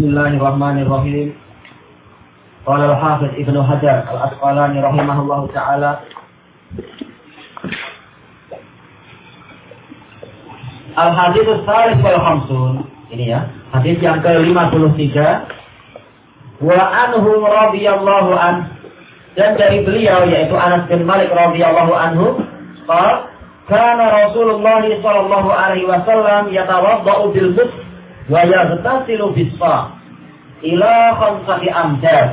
Bismillahirrahmanirrahim. Qala al-Hafiz Ibnu Hajar Al-Asqalani rahimahullahu taala Al-Hadits Salih wal Khamsun. Ini ya, hadis yang ke-53. Wa anhu radhiyallahu an dan dari beliau yaitu Anas bin Malik radhiyallahu anhu qala kana Rasulullah sallallahu alaihi wasallam yatawaddau bil mus wa yaghtasilu bis-sa ila khamsati amjad.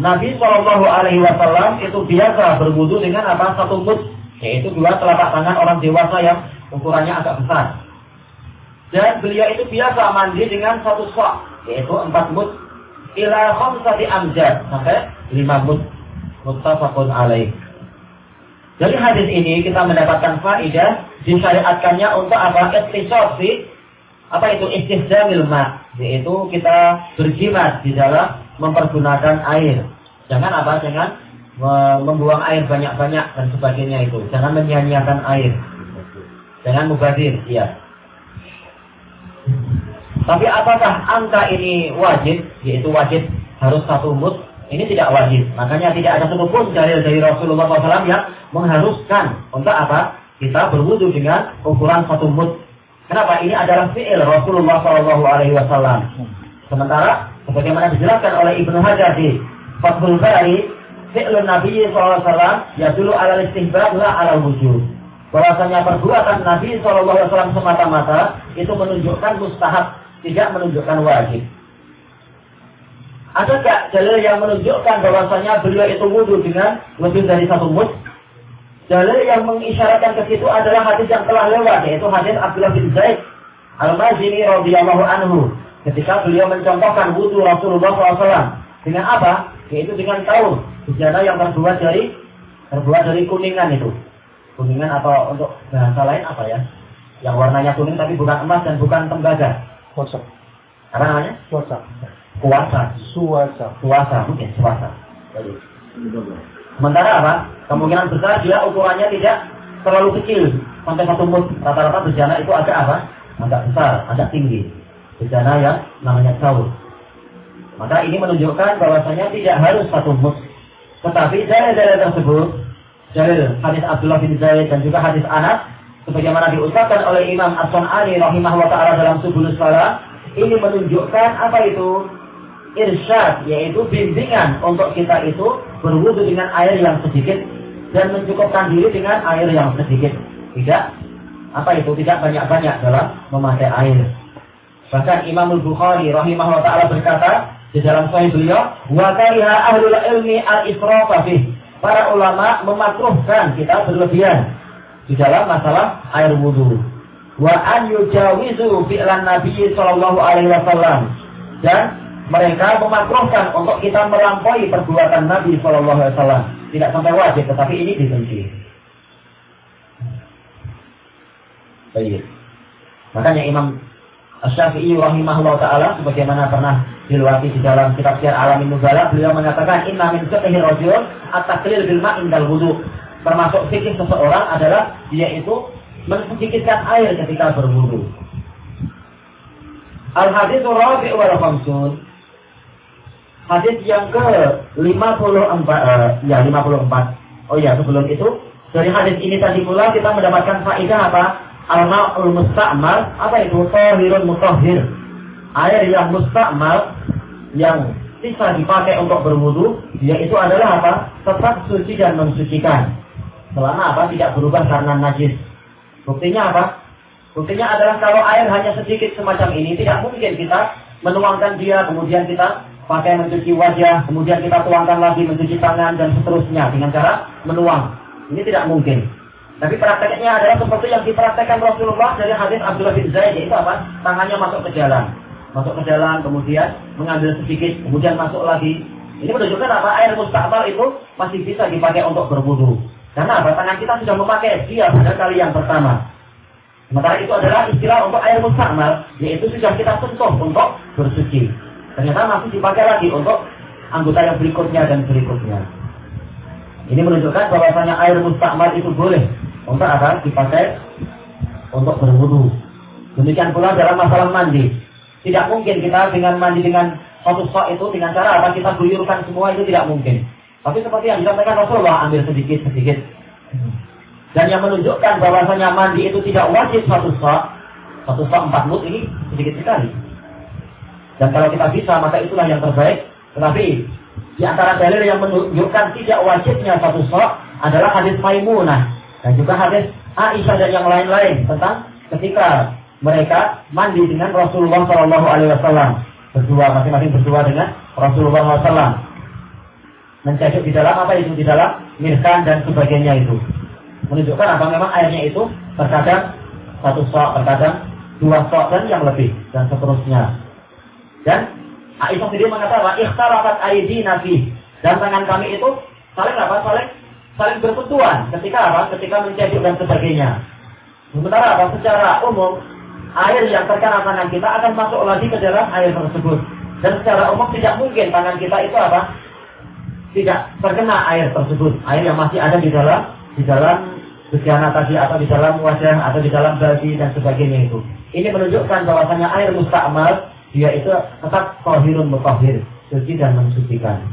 Nabi Shallallahu Alaihi Wasallam itu biasa berwudu dengan apa satu mut, yaitu dua telapak tangan orang dewasa yang ukurannya agak besar. Dan beliau itu biasa mandi dengan satu sa, yaitu empat mut, ila khamsati amjad sampai lima mut. Muttafaqun alaih. Dari hadis ini kita mendapatkan faidah disyariatkannya untuk apa? Istisab apa itu istihzamil ma yaitu kita berjimat di dalam mempergunakan air. Jangan apa jangan membuang air banyak-banyak dan sebagainya itu. Jangan menyia-nyiakan air. Jangan mubazir iya. Tapi apakah angka ini wajib? Yaitu wajib harus satu mut ini tidak wajib. Makanya tidak ada satupun dalil dari Rasulullah SAW yang mengharuskan untuk apa? Kita berwudu dengan ukuran satu mut Kenapa? Ini adalah fi'il Rasulullah Shallallahu Alaihi Wasallam. Sementara, sebagaimana dijelaskan oleh Ibnu Hajar di Fathul Bari, fi'il Nabi SAW ya dulu ala istihbab la ala wujud. Bahwasanya perbuatan Nabi SAW semata-mata itu menunjukkan mustahab, tidak menunjukkan wajib. Ada Adakah dalil yang menunjukkan bahwasanya beliau itu wudhu dengan lebih dari satu mud? Dalil yang mengisyaratkan ke situ adalah hadis yang telah lewat, yaitu hadis Abdullah bin Zaid Al-Mazini radhiyallahu anhu. Ketika beliau mencontohkan wudhu Rasulullah SAW dengan apa? Yaitu dengan tahu bejana yang terbuat dari terbuat dari kuningan itu. Kuningan atau untuk bahasa lain apa ya? Yang warnanya kuning tapi bukan emas dan bukan tembaga. Kuasa. Apa namanya? Kuasa. Kuasa. Suasa. Kuasa, mungkin suasa. Sementara apa? Kemungkinan besar dia ukurannya tidak terlalu kecil sampai satu mut. Rata-rata bejana itu agak apa? Agak besar, agak tinggi. Bejana yang namanya caur. Maka ini menunjukkan bahwasanya tidak harus satu mut. Tetapi dalil-dalil tersebut, dalil hadis Abdullah bin Zaid dan juga hadis Anas, sebagaimana diucapkan oleh Imam As-Sun'ani rahimahullah taala dalam Subulus Salah, ini menunjukkan apa itu? Irsyad yaitu bimbingan untuk kita itu berwudu dengan air yang sedikit dan mencukupkan diri dengan air yang sedikit. Tidak apa itu tidak banyak-banyak dalam memakai air. Bahkan Imam Bukhari rahimahullah taala berkata di dalam sahih beliau, "Wa kariha ahlul ilmi al-israfa Para ulama memakruhkan kita berlebihan di dalam masalah air wudu. Wa an yujawizu fi'lan Nabi sallallahu alaihi wasallam. Dan mereka memakruhkan untuk kita melampaui perbuatan Nabi Shallallahu Alaihi Wasallam. Tidak sampai wajib, tetapi ini dibenci. Baik. Makanya Imam Syafi'i rahimahullah taala sebagaimana pernah diluati di dalam kitab Syiar Alamin Nubala beliau mengatakan inna min fiqhi rajul at-taqlil bil ma' indal wudu. Termasuk fikih seseorang adalah dia itu mensedikitkan air ketika berwudu. Al hadis rabi' wal khamsun hadis yang ke 54 uh, ya 54 oh ya sebelum itu dari hadis ini tadi pula kita mendapatkan faedah apa? Al-ma'ul musta'mal. Apa itu? Tahirun mutahhir. Air yang musta'mal yang bisa dipakai untuk berwudu yaitu adalah apa? Tetap suci dan mensucikan. Selama apa? Tidak berubah karena najis. Buktinya apa? Buktinya adalah kalau air hanya sedikit semacam ini tidak mungkin kita menuangkan dia kemudian kita pakai mencuci wajah, kemudian kita tuangkan lagi mencuci tangan dan seterusnya dengan cara menuang. Ini tidak mungkin. Tapi prakteknya adalah seperti yang dipraktekkan Rasulullah dari hadis Abdullah bin Zaid yaitu apa? Tangannya masuk ke jalan, masuk ke jalan, kemudian mengambil sedikit, kemudian masuk lagi. Ini menunjukkan apa? Air mustakbal itu masih bisa dipakai untuk berwudu. Karena apa? Tangan kita sudah memakai dia pada kali yang pertama. Sementara itu adalah istilah untuk air mustakmal, yaitu sudah kita sentuh untuk bersuci. Ternyata masih dipakai lagi untuk anggota yang berikutnya dan berikutnya. Ini menunjukkan bahwasanya air mustakmal itu boleh untuk apa? Dipakai untuk berwudu. Demikian pula dalam masalah mandi. Tidak mungkin kita dengan mandi dengan satu sok itu dengan cara apa kita guyurkan semua itu tidak mungkin. Tapi seperti yang disampaikan Rasulullah ambil sedikit sedikit. Dan yang menunjukkan bahwasanya mandi itu tidak wajib satu sok, satu sok empat mut ini sedikit sekali. Dan kalau kita bisa maka itulah yang terbaik. Tetapi di antara dalil yang menunjukkan tidak wajibnya satu sok adalah hadis Maimunah dan juga hadis Aisyah dan yang lain-lain tentang ketika mereka mandi dengan Rasulullah Shallallahu Alaihi Wasallam. Berdua masing-masing berdua dengan Rasulullah SAW mencajuk di dalam apa itu? Di dalam mirkan dan sebagainya itu. Menunjukkan apa? Memang airnya itu terkadang satu sok terkadang dua sok dan yang lebih dan seterusnya dan Aisyah sendiri mengatakan ikhtarakat aidi nabi dan tangan kami itu saling apa saling saling bersentuhan ketika apa ketika mencajuk dan sebagainya sementara apa secara umum air yang terkena tangan kita akan masuk lagi ke dalam air tersebut. Dan secara umum tidak mungkin tangan kita itu apa? Tidak terkena air tersebut. Air yang masih ada di dalam di dalam bejana tadi atau di dalam wajah atau di dalam bagi dan sebagainya itu. Ini menunjukkan bahwasanya air mustakmal dia itu tetap kohirun mutahhir, suci dan mensucikan.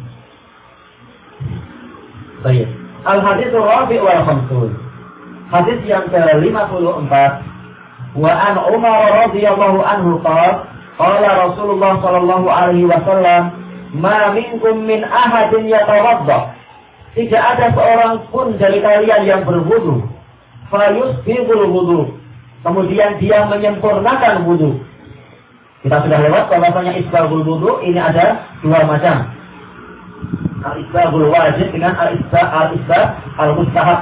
Baik. Al hadis rabi wal khamsun. Hadis yang ke-54 Wa an Umar radhiyallahu anhu qala qala Rasulullah sallallahu alaihi wasallam ma minkum min ahadin yatawadda tidak ada seorang pun dari kalian yang berwudu fayusbihul wudu kemudian dia menyempurnakan wudu kita sudah lewat bahwasanya isbahul wudu ini ada dua macam al-isbahul wajib dengan al-isbah al-isbah al-mustahab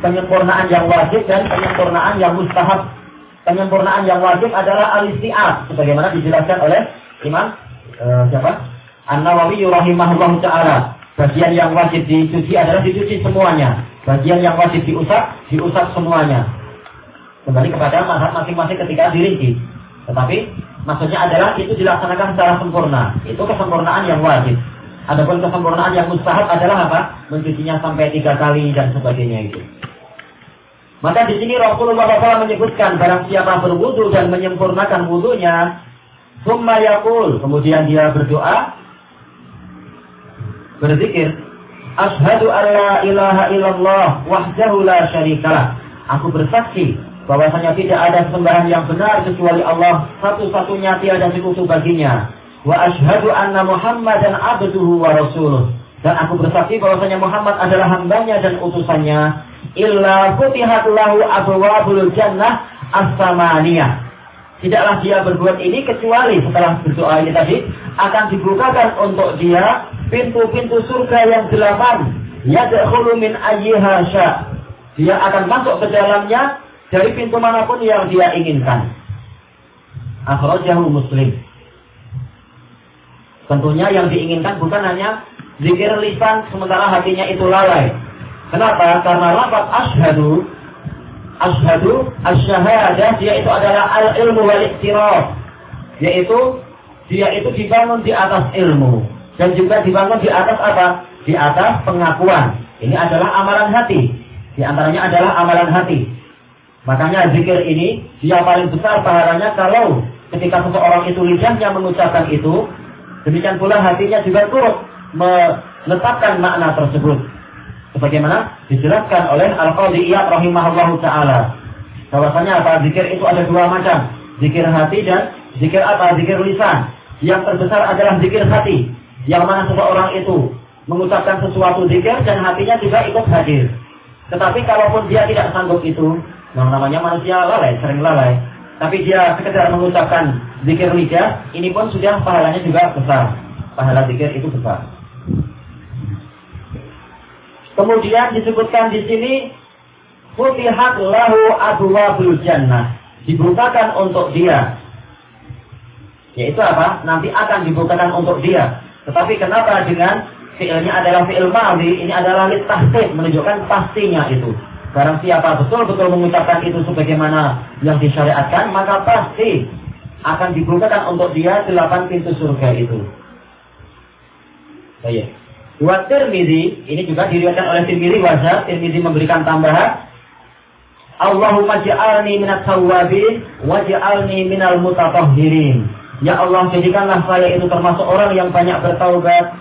penyempurnaan yang wajib dan penyempurnaan yang mustahab penyempurnaan yang wajib adalah al-isti'ab sebagaimana dijelaskan oleh Imam uh, siapa? An-Nawawi rahimahullah taala. Bagian yang wajib dicuci adalah dicuci semuanya. Bagian yang wajib diusap, diusap semuanya. Kembali kepada masing-masing ketika dirinci. Tetapi maksudnya adalah itu dilaksanakan secara sempurna. Itu kesempurnaan yang wajib. Adapun kesempurnaan yang mustahab adalah apa? Mencucinya sampai tiga kali dan sebagainya itu. Maka di sini Rasulullah SAW menyebutkan barang siapa berwudu dan menyempurnakan wudunya, summa yakul, kemudian dia berdoa, berzikir, Ashadu an la ilaha illallah wahdahu la syarikalah. Aku bersaksi bahwasanya tidak ada sembahan yang benar kecuali Allah satu-satunya tiada sekutu baginya. Wa ashadu anna Muhammadan abduhu wa rasuluh. Dan aku bersaksi bahwasanya Muhammad adalah hambanya dan utusannya illa futihat lahu abwabul jannah as-samaniyah. Tidaklah dia berbuat ini kecuali setelah berdoa ini tadi akan dibukakan untuk dia pintu-pintu surga yang delapan. Yadkhulu min ayyiha. Dia akan masuk ke dalamnya dari pintu mana pun yang dia inginkan. Akhrajahu Muslim. Tentunya yang diinginkan bukan hanya zikir lisan sementara hatinya itu lalai. Kenapa? Karena lafaz ashadu ashadu asyahadah dia itu adalah al ilmu wal iktiraf yaitu dia itu dibangun di atas ilmu dan juga dibangun di atas apa? Di atas pengakuan. Ini adalah amalan hati. Di antaranya adalah amalan hati. Makanya zikir ini dia paling besar pahalanya kalau ketika seseorang itu lidahnya mengucapkan itu, demikian pula hatinya juga turut menetapkan makna tersebut sebagaimana dijelaskan oleh Al-Qadhi Iyad rahimahullahu taala. Bahwasanya apa? Zikir itu ada dua macam, zikir hati dan zikir apa? Zikir lisan. Yang terbesar adalah zikir hati, yang mana seseorang itu mengucapkan sesuatu zikir dan hatinya juga ikut hadir. Tetapi kalaupun dia tidak sanggup itu, yang namanya manusia lalai, sering lalai. Tapi dia sekedar mengucapkan zikir lidah, ini pun sudah pahalanya juga besar. Pahala zikir itu besar. Kemudian disebutkan di sini Futihat lahu abwabul jannah. Dibukakan untuk dia. Yaitu apa? Nanti akan dibukakan untuk dia. Tetapi kenapa dengan fi'ilnya adalah fi'il madhi, ini adalah litahsid, menunjukkan pastinya itu. Barang siapa betul-betul mengucapkan itu sebagaimana yang disyariatkan, maka pasti akan dibukakan untuk dia delapan pintu surga itu. Baik. Wa Tirmidzi, ini juga diriwayatkan oleh Tirmidzi wajah, Tirmidzi memberikan tambahan Allahumma ja'alni minat tawwabin wa ja'alni minal mutatahhirin. Ya Allah, jadikanlah saya itu termasuk orang yang banyak bertaubat.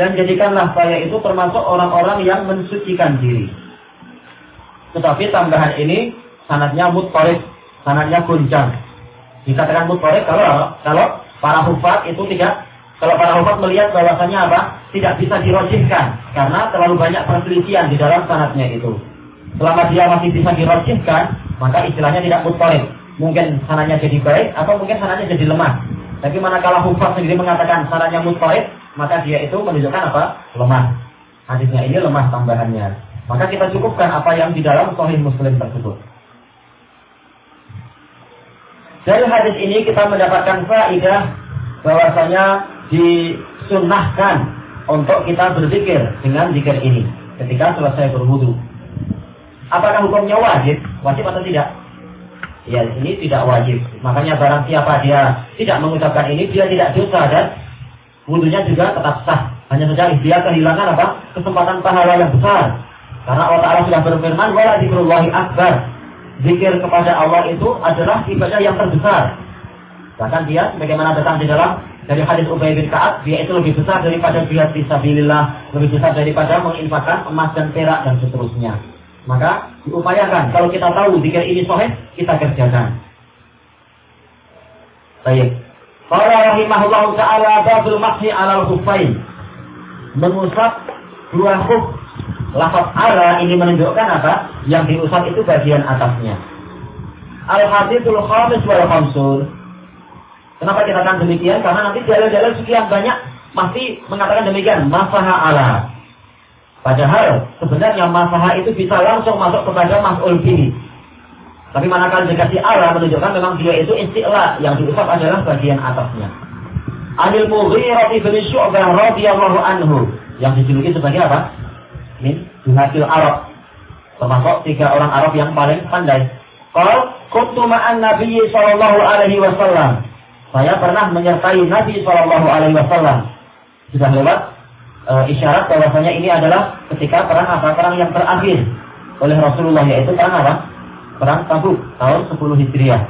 Dan jadikanlah saya itu termasuk orang-orang yang mensucikan diri. Tetapi tambahan ini sanatnya mutqarib, sanatnya guncang. Dikatakan mutqarib kalau kalau para hufat itu tidak kalau para hufat melihat bahwasanya apa? Tidak bisa dirojihkan karena terlalu banyak perselisihan di dalam sanatnya itu. Selama dia masih bisa dirojihkan, maka istilahnya tidak mutqarib mungkin sananya jadi baik atau mungkin sananya jadi lemah. Tapi manakala hufaz sendiri mengatakan sananya mutaib, maka dia itu menunjukkan apa? Lemah. Hadisnya ini lemah tambahannya. Maka kita cukupkan apa yang di dalam Sahih Muslim tersebut. Dari hadis ini kita mendapatkan faedah bahwasanya disunnahkan untuk kita berzikir dengan zikir ini ketika selesai berwudu. Apakah hukumnya wajib? Wajib atau tidak? Ya ini tidak wajib. Makanya barang siapa dia tidak mengucapkan ini, dia tidak dosa dan wudhunya juga tetap sah. Hanya saja dia kehilangan apa? Kesempatan pahala yang besar. Karena Allah Ta'ala sudah berfirman, Wala zikrullahi akbar. Zikir kepada Allah itu adalah ibadah yang terbesar. Bahkan dia, sebagaimana datang di dalam dari hadis Ubay bin Ka'ab, dia itu lebih besar daripada jihad fisabilillah, lebih besar daripada menginfakkan emas dan perak dan seterusnya. Maka diupayakan. Kalau kita tahu jika ini soheh, kita kerjakan. Baik. Qala rahimahullah ta'ala babul mahi alal khufain. Mengusap dua khuf. Lafaz ala ini menunjukkan apa? Yang diusap itu bagian atasnya. Al-hadithul khamis wal khamsun. Kenapa kita katakan demikian? Karena nanti jalan-jalan sekian banyak masih mengatakan demikian. Masaha ala. Padahal sebenarnya masalah itu bisa langsung masuk kepada mas'ul bihi. Tapi manakala dikasih Allah menunjukkan memang dia itu istilah yang diusap adalah bagian atasnya. Anil Mughirah bin Syu'bah radhiyallahu anhu yang dijuluki sebagai apa? Min Duhatil Arab. Termasuk tiga orang Arab yang paling pandai. Qal kuntu ma'an Nabi sallallahu alaihi wasallam. Saya pernah menyertai Nabi sallallahu alaihi wasallam. Sudah lewat e, isyarat bahwasanya ini adalah ketika perang apa? Perang yang terakhir oleh Rasulullah yaitu perang apa? Perang Tabuk tahun 10 Hijriah.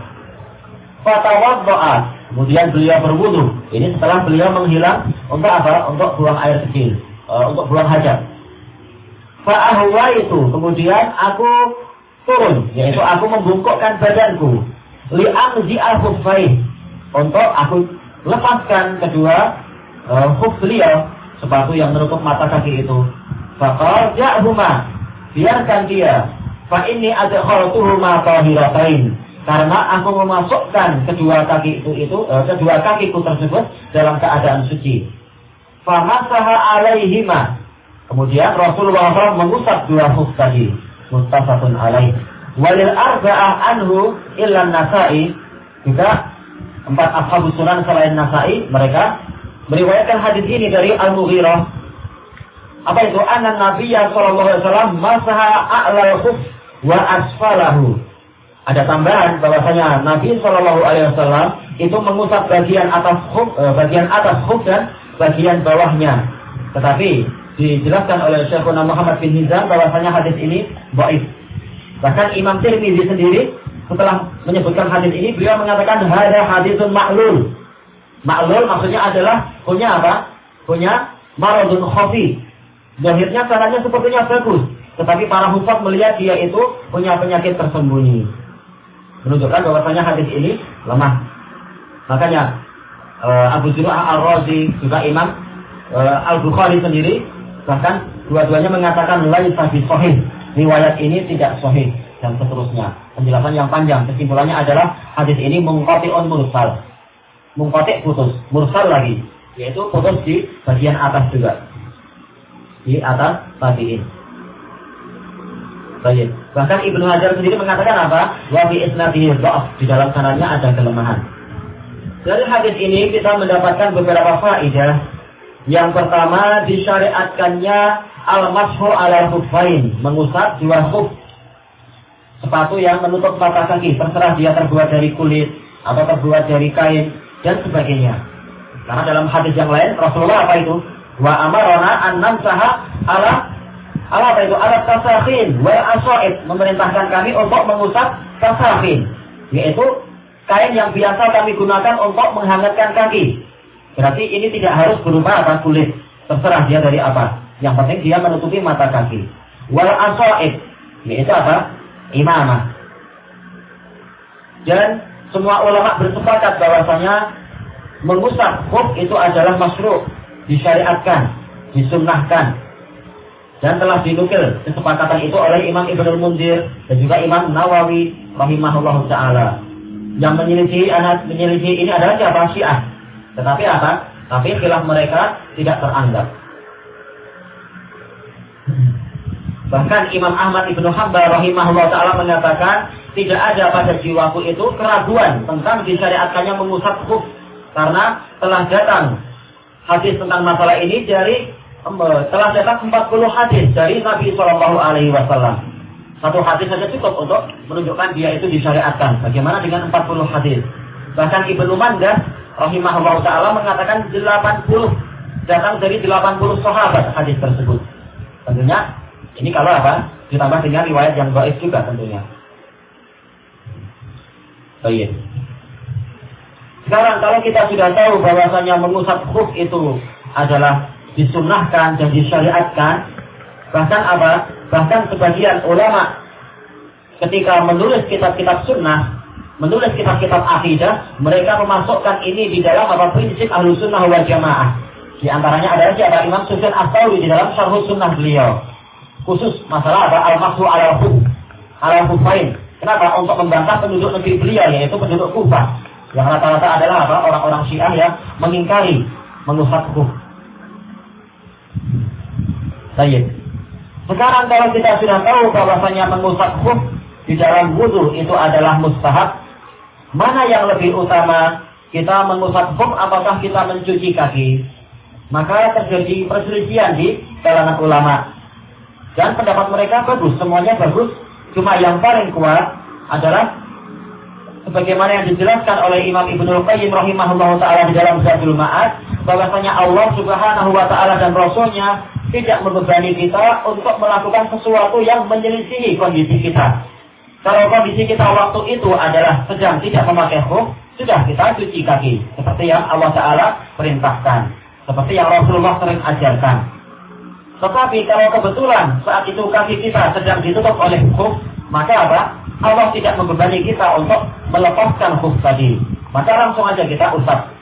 Fatawaddoa. Kemudian beliau berwudu. Ini setelah beliau menghilang untuk apa? Untuk buang air kecil, e, untuk buang hajat. Fa'ahwa itu. Kemudian aku turun, yaitu aku membungkukkan badanku. Li'amzi al-khuffain. Untuk aku lepaskan kedua uh, khuf beliau sepatu yang menutup mata kaki itu. Fakal huma biarkan dia. Fa ini ada tahiratain. Karena aku memasukkan kedua kaki itu itu eh, kedua kakiku tersebut dalam keadaan suci. Famasaha alaihima. Kemudian Rasulullah SAW mengusap dua huf tadi. Mustafakun alaih. Walil arba'ah anhu illa nasai. Juga empat ashabus sunan selain nasai mereka meriwayatkan hadis ini dari Al-Mughirah. Apa itu? Anna Nabiya sallallahu alaihi wasallam masaha a'lal khuf wa asfalahu. Ada tambahan bahwasanya Nabi Shallallahu Alaihi Wasallam itu mengusap bagian atas khuf, eh, bagian atas khuf dan bagian bawahnya. Tetapi dijelaskan oleh Syekhuna Muhammad bin Hizam bahwasanya hadis ini baik. Bahkan Imam Tirmidzi sendiri setelah menyebutkan hadis ini beliau mengatakan ada hadisun maklul Maklul maksudnya adalah punya apa? Punya maradun khafi. Zahirnya caranya sepertinya bagus. Tetapi para hufaz melihat dia itu punya penyakit tersembunyi. Menunjukkan bahwasanya hadis ini lemah. Makanya uh, Abu Zur'ah Ar-Razi juga Imam uh, Al-Bukhari sendiri bahkan dua-duanya mengatakan lain sahih. Riwayat ini tidak sahih dan seterusnya. Penjelasan yang panjang. Kesimpulannya adalah hadis ini mengkopion mursal mungkotik putus, mursal lagi, yaitu putus di bagian atas juga, di atas tabiin. Baik. Bahkan Ibnu Hajar sendiri mengatakan apa? Wa fi isnadihi di dalam sanadnya ada kelemahan. Dari hadis ini kita mendapatkan beberapa faedah. Yang pertama disyariatkannya al-mashu ala khuffain, mengusap dua khuf. Sepatu yang menutup mata kaki, terserah dia terbuat dari kulit atau terbuat dari kain dan sebagainya. Karena dalam hadis yang lain Rasulullah apa itu? Wa amarona an namsaha ala ala apa itu? Ala tasakhin wa asaid memerintahkan kami untuk mengusap tasakhin yaitu kain yang biasa kami gunakan untuk menghangatkan kaki. Berarti ini tidak harus berupa apa kulit. Terserah dia dari apa. Yang penting dia menutupi mata kaki. Wal asoib. Yaitu apa? Imamah. Dan semua ulama bersepakat bahwasanya mengusap khuf itu adalah masruk, disyariatkan, disunnahkan. Dan telah dinukil kesepakatan itu oleh Imam Ibnu Munzir dan juga Imam Nawawi rahimahullah taala. Yang menyelisih anak menyelisih ini adalah siapa Syiah. Tetapi apa? Tapi khilaf mereka tidak teranggap. Bahkan Imam Ahmad Ibnu Hambal rahimahullah taala mengatakan tidak ada pada jiwaku itu keraguan tentang disyariatkannya mengusap khuf karena telah datang hadis tentang masalah ini dari telah datang 40 hadis dari Nabi Shallallahu Alaihi Wasallam. Satu hadis saja cukup untuk menunjukkan dia itu disyariatkan. Bagaimana dengan 40 hadis? Bahkan Ibnu Mandah rahimahullah taala mengatakan 80 datang dari 80 sahabat hadis tersebut. Tentunya ini kalau apa? Ditambah dengan riwayat yang baik juga tentunya. Baik. Sekarang kalau kita sudah tahu bahwasanya mengusap khuf itu adalah disunahkan dan disyariatkan, bahkan apa? Bahkan sebagian ulama ketika menulis kitab-kitab sunnah, menulis kitab-kitab akidah, mereka memasukkan ini di dalam apa prinsip ahlu sunnah wal jamaah. Di antaranya adalah siapa? Imam Sufyan Astawi di dalam syarh sunnah beliau. Khusus masalah apa? Al-Mahsu al-Hub. Al-Hufain. Kenapa? Untuk membantah penduduk negeri beliau, yaitu penduduk Kufah. Yang rata-rata adalah apa? Orang-orang Syiah yang mengingkari mengusap hukum. Baik. Sekarang kalau kita sudah tahu bahwasanya mengusap hukum di dalam wudhu itu adalah mustahab, mana yang lebih utama? Kita mengusap hukum apakah kita mencuci kaki? Maka terjadi perselisihan di kalangan ulama. Dan pendapat mereka bagus, semuanya bagus. Cuma yang paling kuat adalah sebagaimana yang dijelaskan oleh Imam Ibnu Qayyim rahimahullah taala di dalam Zadul Ma'ad bahwasanya Allah Subhanahu wa taala dan rasulnya tidak membebani kita untuk melakukan sesuatu yang menyelisihi kondisi kita. Kalau kondisi kita waktu itu adalah sedang tidak memakai khuf, sudah kita cuci kaki seperti yang Allah taala perintahkan, seperti yang Rasulullah sering ajarkan. Tetapi kalau kebetulan saat itu kaki kita sedang ditutup oleh khuf, maka apa? Allah tidak membebani kita untuk melepaskan khuf tadi. Maka langsung aja kita usap.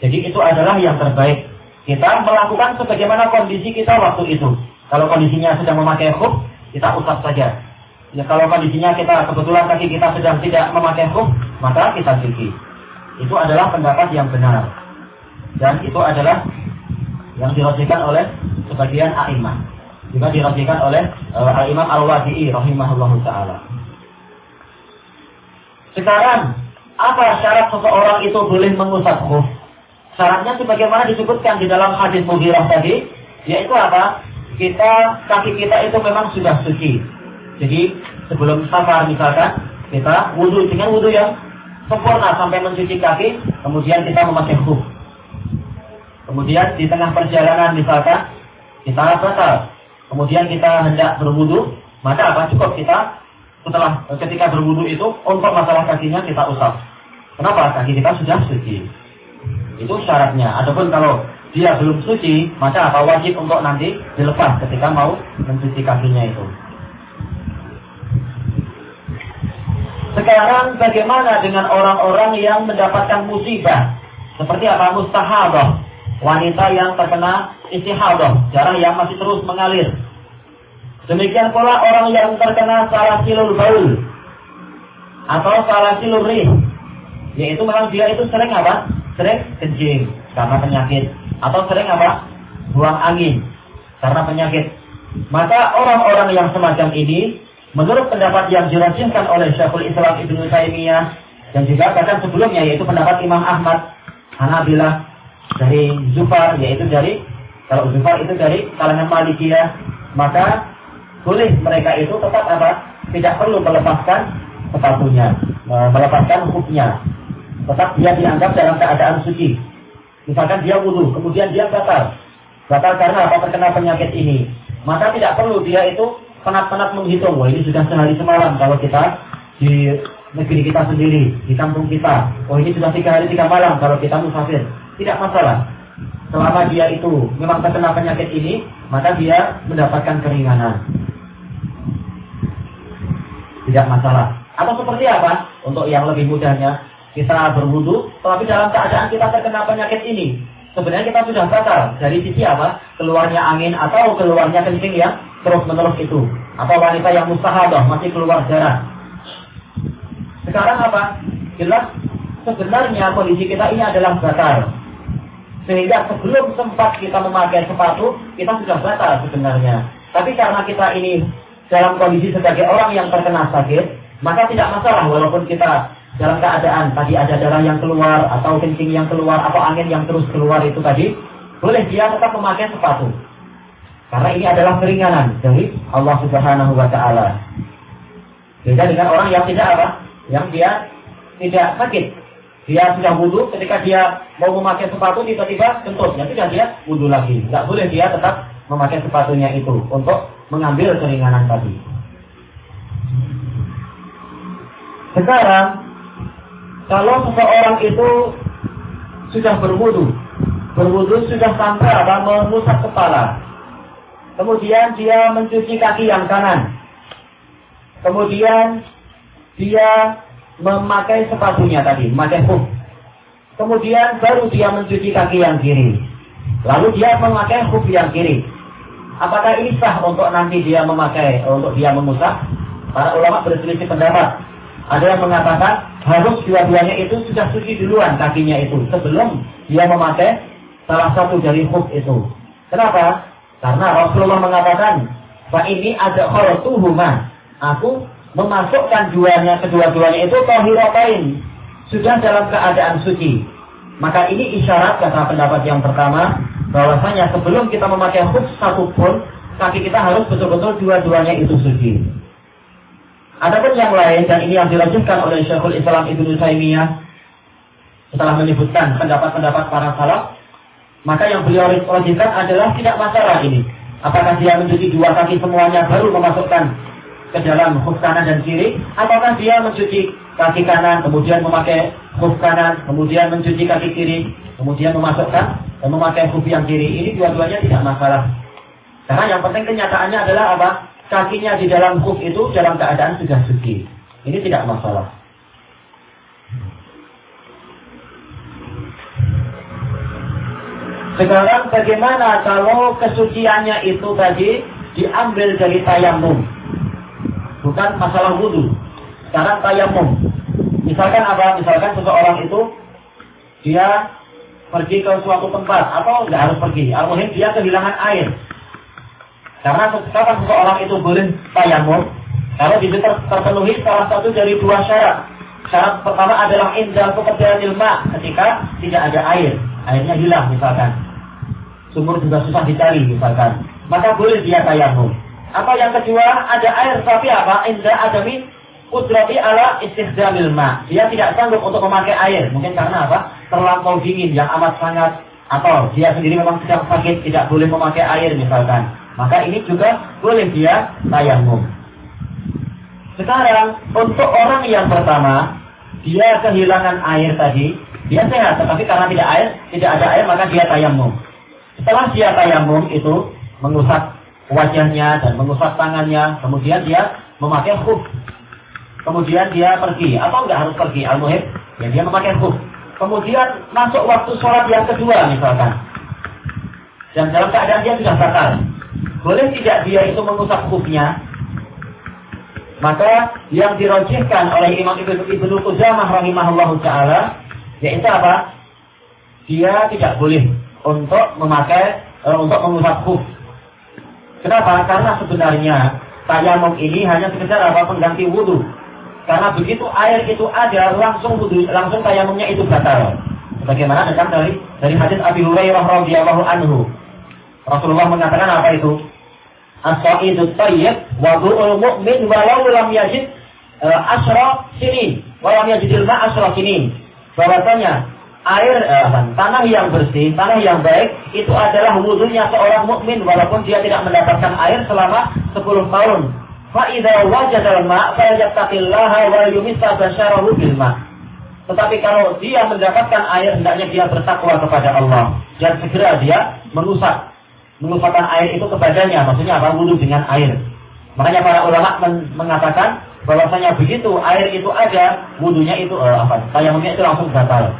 Jadi itu adalah yang terbaik. Kita melakukan sebagaimana kondisi kita waktu itu. Kalau kondisinya sedang memakai khuf, kita usap saja. Ya kalau kondisinya kita kebetulan kaki kita sedang tidak memakai khuf, maka kita cuci. Itu adalah pendapat yang benar. Dan itu adalah yang dirosikan oleh sebagian a'imah. Juga dirosikan oleh uh, al-imam al-wadi'i rahimahullah ta'ala. Sekarang, apa syarat seseorang itu boleh mengusap khuf? Syaratnya sebagaimana disebutkan di dalam hadis Mughirah tadi, yaitu apa? Kita kaki kita itu memang sudah suci. Jadi sebelum safar misalkan kita wudhu dengan wudhu yang sempurna sampai mencuci kaki, kemudian kita memakai khuf. Kemudian di tengah perjalanan misalkan kita batal, kemudian kita hendak berwudhu, maka apa cukup kita setelah ketika berwudu itu untuk masalah kakinya kita usap. Kenapa? Kaki kita sudah suci. Itu syaratnya. Adapun kalau dia belum suci, maka apa wajib untuk nanti dilepas ketika mau mencuci kakinya itu. Sekarang bagaimana dengan orang-orang yang mendapatkan musibah? Seperti apa? Mustahadah. Wanita yang terkena istihadah. Darah yang masih terus mengalir. Demikian pula orang yang terkena salah silur baul atau salah silur rih, yaitu memang dia itu sering apa? Sering kencing karena penyakit atau sering apa? Buang angin karena penyakit. Maka orang-orang yang semacam ini, menurut pendapat yang dirajinkan oleh Syekhul Islam Ibnu Taimiyah dan juga bahkan sebelumnya yaitu pendapat Imam Ahmad, Hanabilah dari Zufar yaitu dari kalau Zufar itu dari kalangan Malikiyah, maka boleh mereka itu tetap apa? Tidak perlu melepaskan sepatunya, melepaskan huknya. Tetap dia dianggap dalam keadaan suci. Misalkan dia wudhu, kemudian dia batal. Batal karena apa? Terkena penyakit ini. Maka tidak perlu dia itu penat-penat menghitung. Wah ini sudah sehari semalam kalau kita di negeri kita sendiri, di kampung kita. Oh ini sudah tiga hari tiga malam kalau kita musafir. Tidak masalah. Selama dia itu memang terkena penyakit ini, maka dia mendapatkan keringanan. Tidak masalah. Atau seperti apa? Untuk yang lebih mudahnya, kita berwudu, tapi dalam keadaan kita terkena penyakit ini, sebenarnya kita sudah batal dari sisi apa? Keluarnya angin atau keluarnya kencing yang terus-menerus itu. Atau wanita yang mustahadah masih keluar darah. Sekarang apa? Jelas sebenarnya kondisi kita ini adalah batal. Sehingga sebelum sempat kita memakai sepatu, kita sudah batal sebenarnya. Tapi karena kita ini dalam kondisi sebagai orang yang terkena sakit, maka tidak masalah walaupun kita dalam keadaan tadi ada darah yang keluar atau kencing yang keluar atau angin yang terus keluar itu tadi, boleh dia tetap memakai sepatu. Karena ini adalah keringanan dari Allah Subhanahu wa taala. Beda dengan orang yang tidak apa? Yang dia tidak sakit, dia sudah wudhu, ketika dia mau memakai sepatu tiba-tiba kentut, ya dia wudhu lagi. Tidak boleh dia tetap memakai sepatunya itu untuk mengambil keringanan tadi. Sekarang, kalau seseorang itu sudah berwudhu, berwudhu sudah sampai apa mengusap kepala, kemudian dia mencuci kaki yang kanan, kemudian dia memakai sepatunya tadi, memakai hook. Kemudian baru dia mencuci kaki yang kiri. Lalu dia memakai hook yang kiri. Apakah ini sah untuk nanti dia memakai, untuk dia memusah? Para ulama berselisih pendapat. Ada yang mengatakan harus dua-duanya itu sudah suci duluan kakinya itu sebelum dia memakai salah satu dari hook itu. Kenapa? Karena Rasulullah mengatakan, Pak ini ada tuhuma. Aku memasukkan duanya kedua-duanya itu tohirotain sudah dalam keadaan suci. Maka ini isyarat kata pendapat yang pertama bahwasanya sebelum kita memakai huk satu pun kaki kita harus betul-betul dua-duanya itu suci. Adapun yang lain dan ini yang dilanjutkan oleh Syekhul Islam Ibnu Taimiyah setelah menyebutkan pendapat-pendapat para salaf maka yang beliau lanjutkan adalah tidak masalah ini apakah dia mencuci dua kaki semuanya baru memasukkan ke dalam khuf kanan dan kiri, apakah dia mencuci kaki kanan, kemudian memakai khuf kanan, kemudian mencuci kaki kiri, kemudian memasukkan dan memakai khuf yang kiri. Ini dua-duanya tidak masalah. Karena yang penting kenyataannya adalah apa? Kakinya di dalam khuf itu dalam keadaan sudah suci. Ini tidak masalah. Sekarang bagaimana kalau kesuciannya itu tadi diambil dari tayamum? bukan masalah wudhu. Sekarang tayamum. Misalkan apa? Misalkan seseorang itu dia pergi ke suatu tempat atau nggak harus pergi. Al-Muhim dia kehilangan air. Karena kapan seseorang itu boleh tayamum, kalau itu ter terpenuhi salah satu dari dua syarat. Syarat pertama adalah indah kepercayaan ilma ketika tidak ada air. Airnya hilang misalkan. Sumur juga susah dicari misalkan. Maka boleh dia tayamum. Apa yang kedua, ada air tapi apa? Indah adami kudrati ala istighdamil ma. Dia tidak sanggup untuk memakai air. Mungkin karena apa? Terlampau dingin yang amat sangat atau dia sendiri memang sedang sakit tidak boleh memakai air misalkan. Maka ini juga boleh dia tayamum. Sekarang untuk orang yang pertama dia kehilangan air tadi, dia sehat tetapi karena tidak air, tidak ada air maka dia tayamum. Setelah dia tayamum itu mengusap wajahnya dan mengusap tangannya, kemudian dia memakai khuf. Kemudian dia pergi, atau enggak harus pergi, al-muhib, ya dia memakai khuf. Kemudian masuk waktu sholat yang kedua misalkan. Dan dalam keadaan dia sudah batal. Boleh tidak dia itu mengusap khufnya? Maka yang dirojihkan oleh Imam Ibnu Ibnu Qudamah rahimahullahu taala yaitu apa? Dia tidak boleh untuk memakai uh, untuk mengusap khuf Kenapa? Karena sebenarnya tayamum ini hanya sekedar apa pengganti wudhu. Karena begitu air itu ada, langsung wudhu, langsung tayamumnya itu batal. Bagaimana datang dari dari hadis Abi Hurairah radhiyallahu anhu. Rasulullah mengatakan apa itu? As-sa'idu tayyib wudu'ul mu'min walau lam yajid uh, asra sinin, walau lam yajidil ma sinin. Bahwasanya air eh, tanah yang bersih, tanah yang baik itu adalah wudhunya seorang mukmin walaupun dia tidak mendapatkan air selama 10 tahun Fa'idha wajadal ma' falyattaqillaha wa yumissa basyarahu bil tetapi kalau dia mendapatkan air, hendaknya dia bertakwa kepada Allah. Dan segera dia mengusap. Mengusapkan air itu kepadanya. Maksudnya apa? Wudhu dengan air. Makanya para ulama men mengatakan bahwasanya begitu air itu ada, wudhunya itu uh, apa? Tayamumnya itu langsung batal.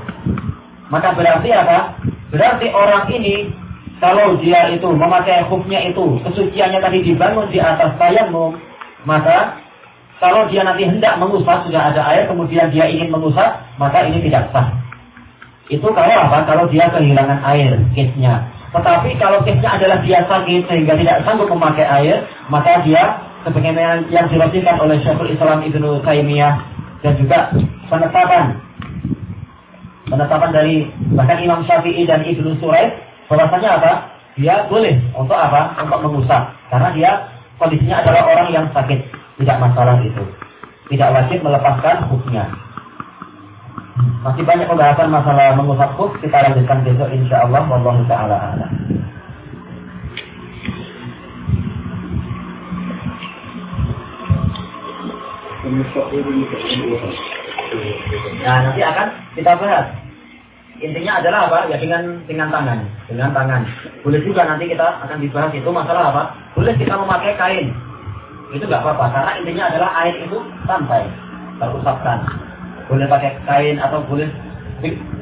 Maka berarti apa? Berarti orang ini kalau dia itu memakai huknya itu, kesuciannya tadi dibangun di atas tayamum, maka kalau dia nanti hendak mengusap, sudah ada air, kemudian dia ingin mengusap, maka ini tidak sah. Itu kalau apa? Kalau dia kehilangan air, kisnya. Tetapi kalau kisnya adalah dia sakit sehingga tidak sanggup memakai air, maka dia sebagaimana yang dirosikan oleh Syekhul Islam Ibnu Taimiyah dan juga penetapan penetapan dari bahkan Imam Syafi'i dan Ibnu Suraid bahwasanya apa? Dia boleh untuk apa? Untuk mengusap karena dia kondisinya adalah orang yang sakit. Tidak masalah itu. Tidak wajib melepaskan huknya. Masih banyak pembahasan masalah mengusap huk. Kita lanjutkan besok insya Allah. Wallahu ta'ala ala. Nah nanti akan kita bahas. Intinya adalah apa? Ya dengan dengan tangan, dengan tangan. Boleh juga nanti kita akan dibahas itu masalah apa? Boleh kita memakai kain itu nggak apa-apa karena intinya adalah air itu sampai terusapkan boleh pakai kain atau boleh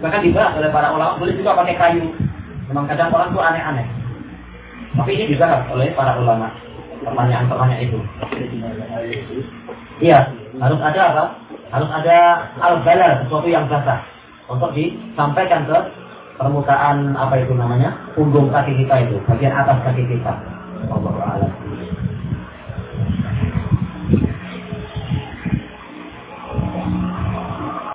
bahkan dibahas oleh para ulama boleh juga pakai kayu memang kadang orang tuh aneh-aneh tapi ini dibahas oleh para ulama pertanyaan-pertanyaan itu. Iya harus ada apa? Harus ada al-balal sesuatu yang basah untuk disampaikan ke permukaan apa itu namanya punggung kaki kita itu bagian atas kaki kita. Allah